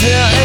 Yeah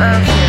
Okay.